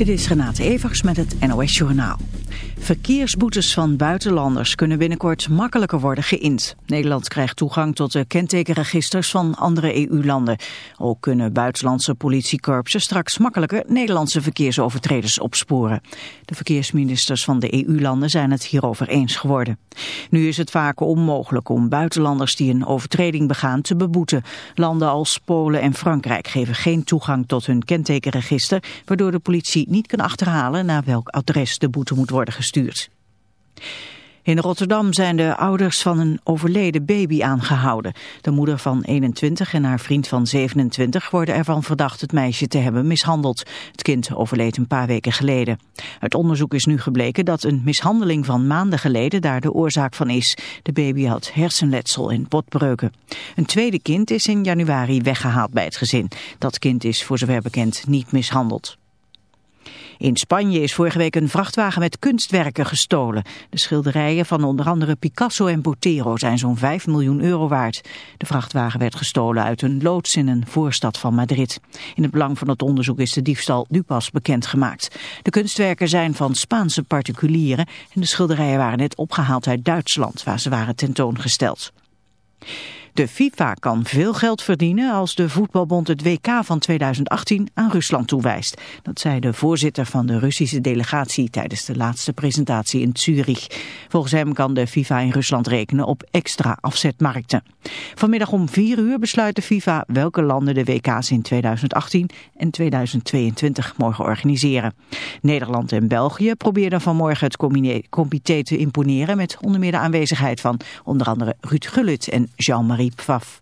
Dit is Renate Evers met het NOS Journaal. Verkeersboetes van buitenlanders kunnen binnenkort makkelijker worden geïnd. Nederland krijgt toegang tot de kentekenregisters van andere EU-landen. Ook kunnen buitenlandse politiekorpsen straks makkelijker Nederlandse verkeersovertreders opsporen. De verkeersministers van de EU-landen zijn het hierover eens geworden. Nu is het vaak onmogelijk om buitenlanders die een overtreding begaan te beboeten. Landen als Polen en Frankrijk geven geen toegang tot hun kentekenregister, waardoor de politie niet kan achterhalen naar welk adres de boete moet worden gestuurd. In Rotterdam zijn de ouders van een overleden baby aangehouden. De moeder van 21 en haar vriend van 27 worden ervan verdacht het meisje te hebben mishandeld. Het kind overleed een paar weken geleden. Uit onderzoek is nu gebleken dat een mishandeling van maanden geleden daar de oorzaak van is. De baby had hersenletsel en botbreuken. Een tweede kind is in januari weggehaald bij het gezin. Dat kind is voor zover bekend niet mishandeld. In Spanje is vorige week een vrachtwagen met kunstwerken gestolen. De schilderijen van onder andere Picasso en Botero zijn zo'n 5 miljoen euro waard. De vrachtwagen werd gestolen uit een loods in een voorstad van Madrid. In het belang van het onderzoek is de diefstal nu pas bekendgemaakt. De kunstwerken zijn van Spaanse particulieren en de schilderijen waren net opgehaald uit Duitsland waar ze waren tentoongesteld. De FIFA kan veel geld verdienen als de voetbalbond het WK van 2018 aan Rusland toewijst. Dat zei de voorzitter van de Russische delegatie tijdens de laatste presentatie in Zurich. Volgens hem kan de FIFA in Rusland rekenen op extra afzetmarkten. Vanmiddag om 4 uur besluit de FIFA welke landen de WK's in 2018 en 2022 mogen organiseren. Nederland en België probeerden vanmorgen het comité te imponeren met onder meer de aanwezigheid van onder andere Ruud Gullit en Jean-Marie Pfaff.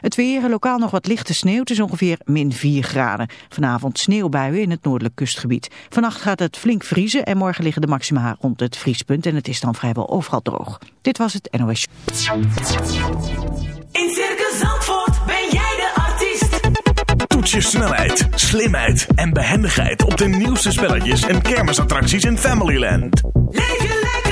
Het weer, lokaal nog wat lichte sneeuw, het is ongeveer min 4 graden. Vanavond sneeuwbuien in het noordelijk kustgebied. Vannacht gaat het flink vriezen en morgen liggen de maxima rond het vriespunt en het is dan vrijwel overal droog. Dit was het NOS. In Circus Zandvoort ben jij de artiest. Toets je snelheid, slimheid en behendigheid op de nieuwste spelletjes en kermisattracties in Familyland. Leef je lekker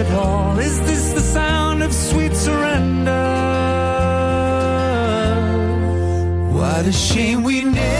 at all? Is this the sound of sweet surrender? What a shame we never.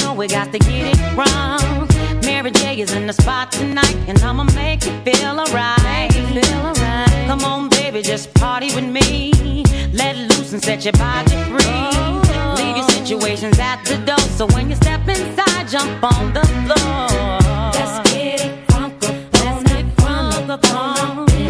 down, we got to get it wrong. Mary J is in the spot tonight, and I'ma make it feel alright. Feel. Come on, baby, just party with me. Let loose and set your body free. Oh. Leave your situations at the door, so when you step inside, jump on the floor. Let's get it crunk let's get crunk up.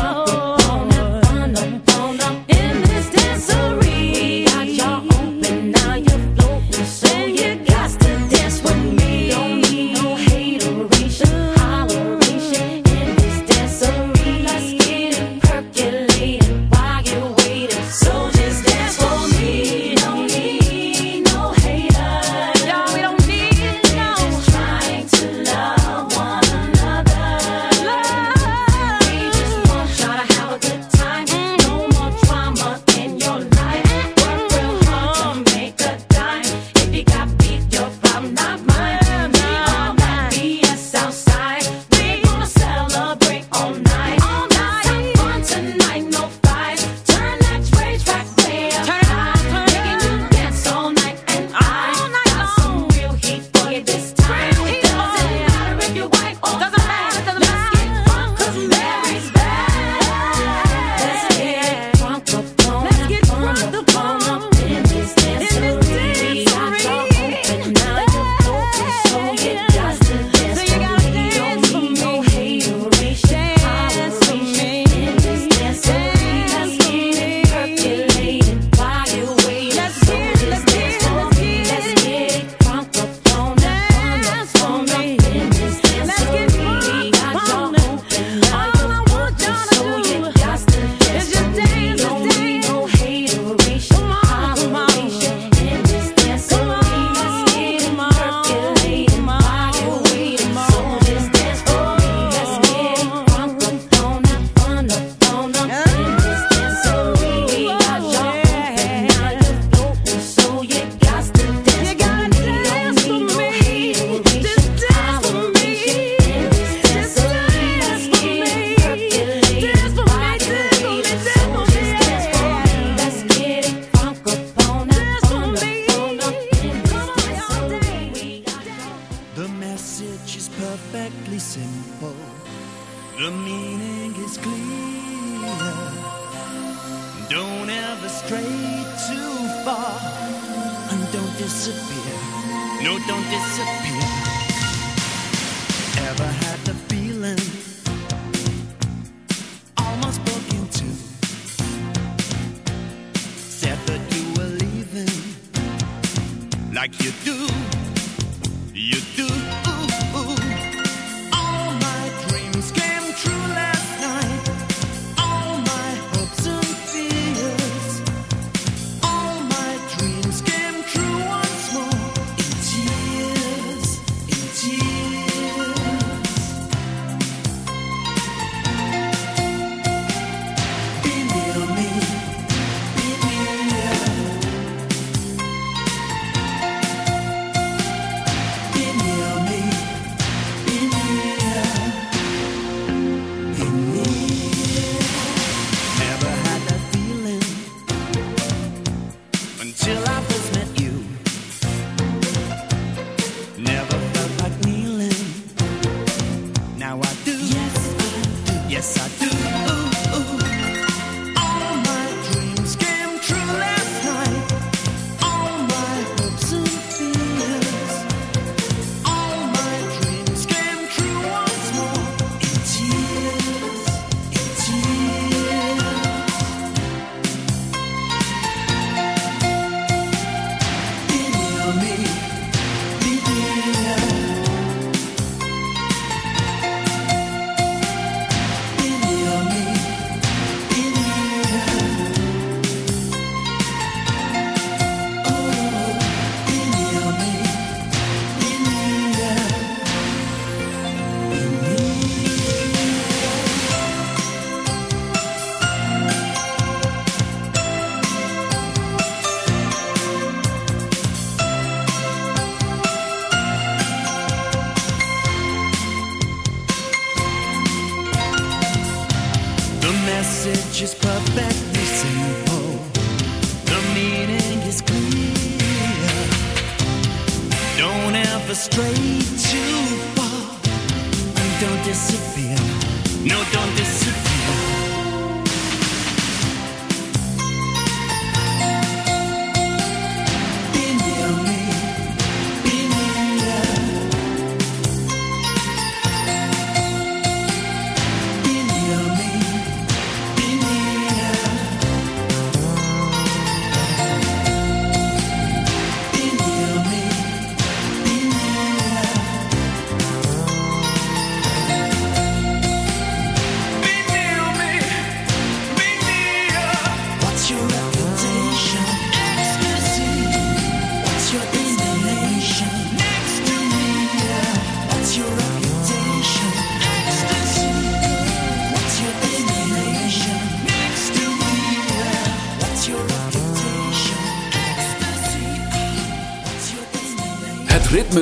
never stray too far. And don't disappear. No, don't disappear.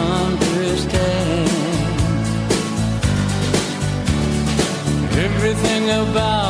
Understand. Everything about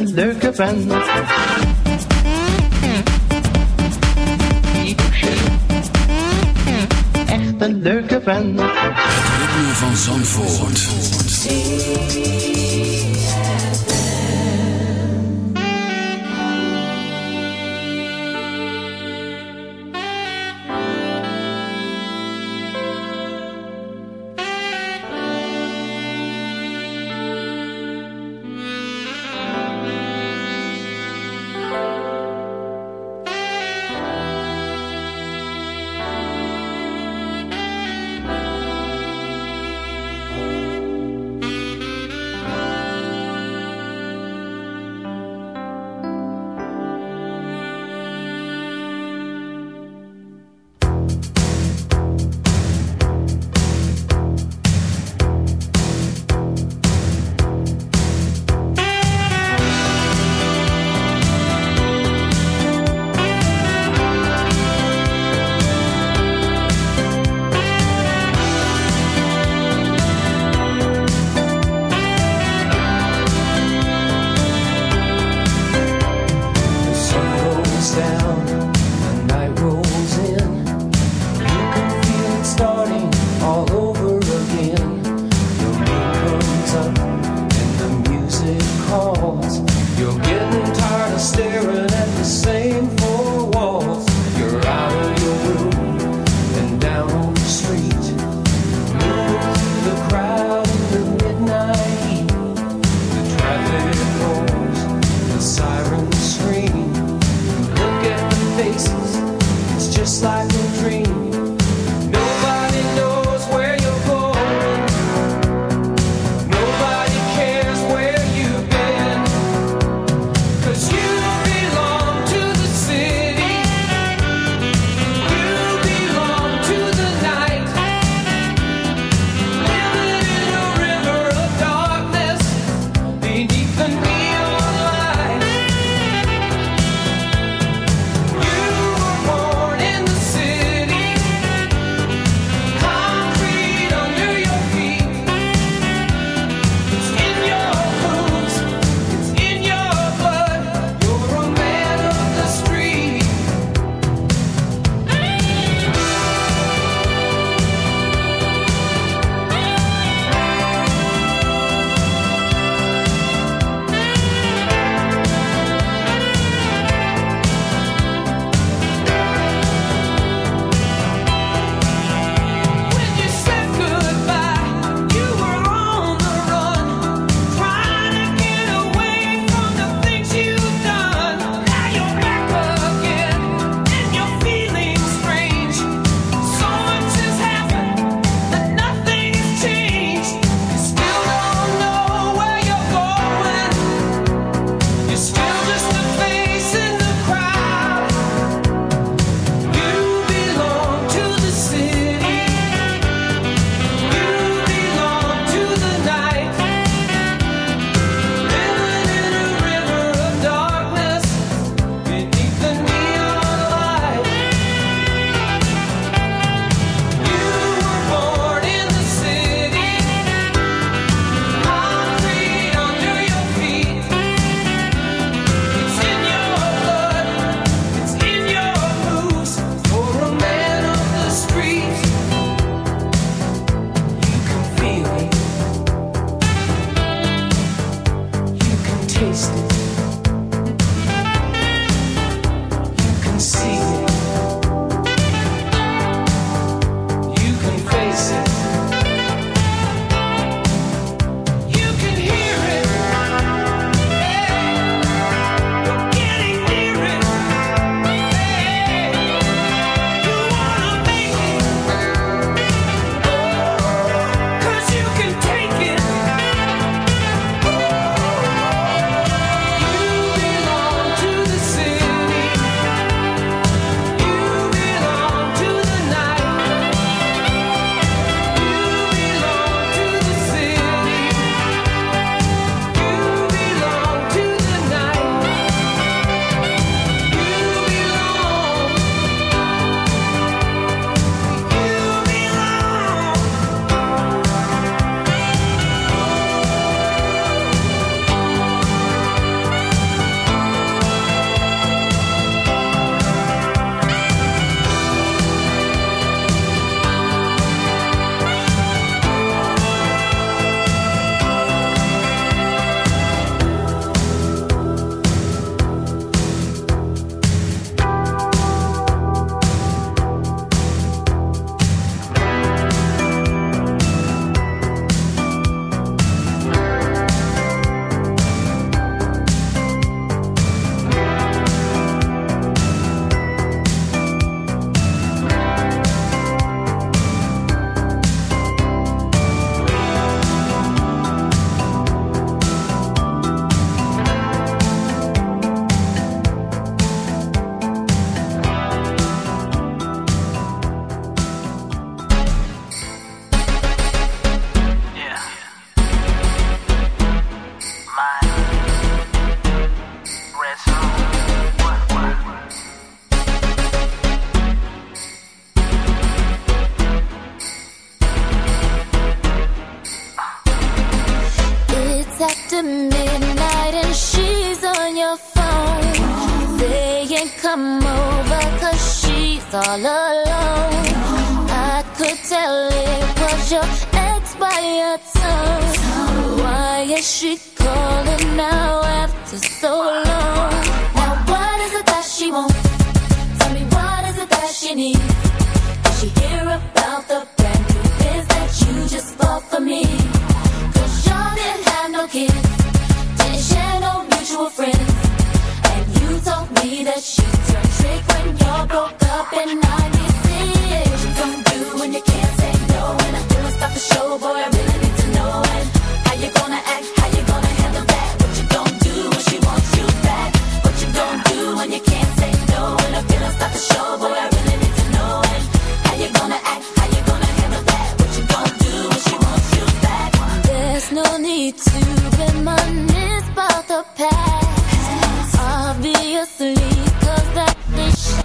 Een leuke vent. Echt een leuke vent. Het ritme van Zandvoort.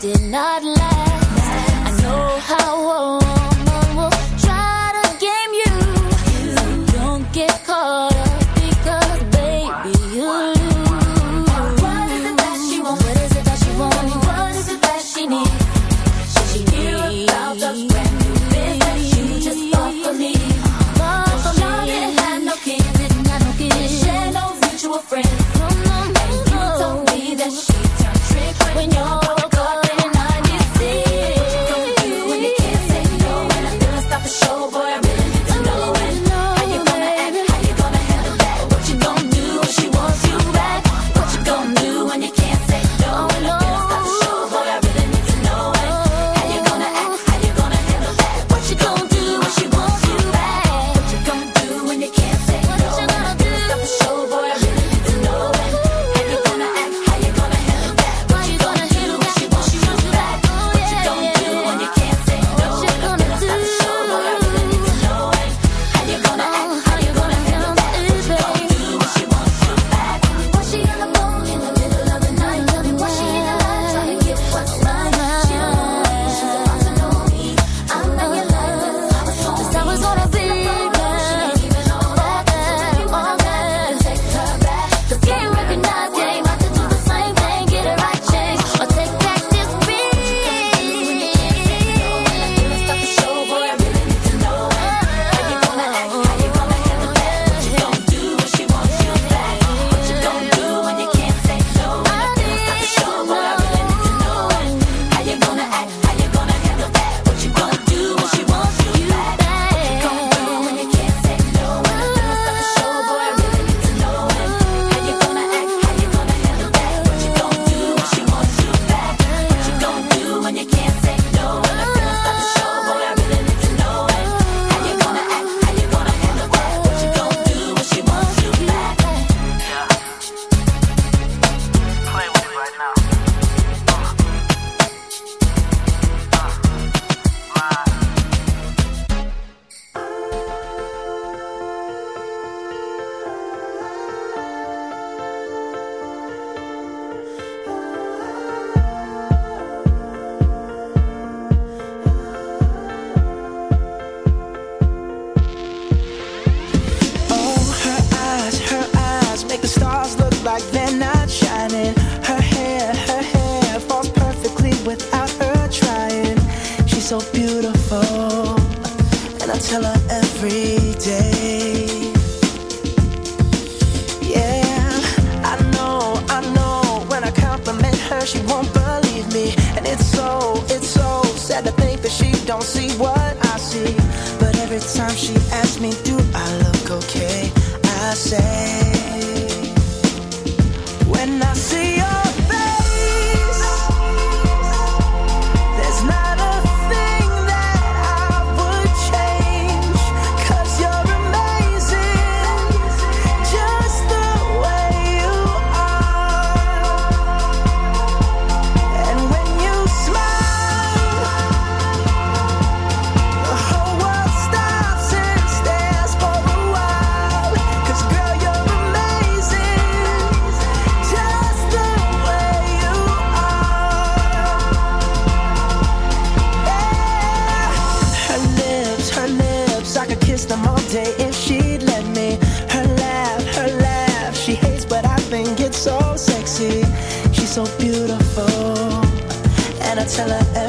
Did not last. Tell her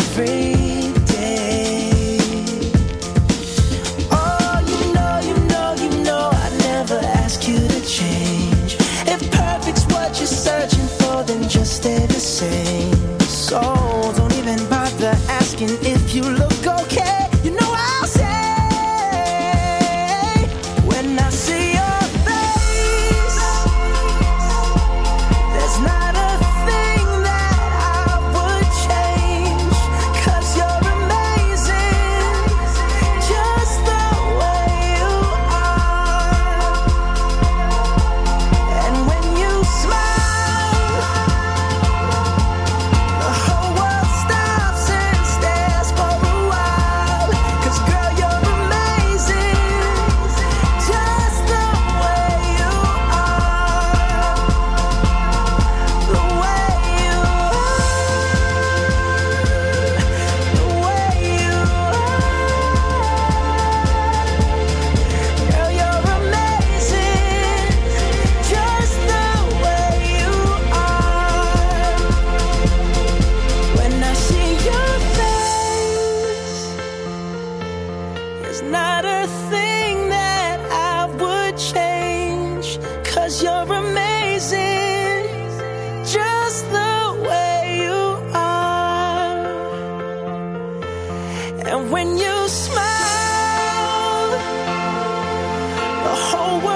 whole world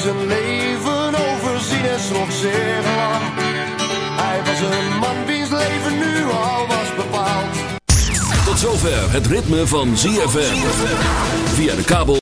zijn leven overzien is nog zeer lang. Hij was een man wiens leven nu al was bepaald. Tot zover het ritme van ZFM. Via de kabel.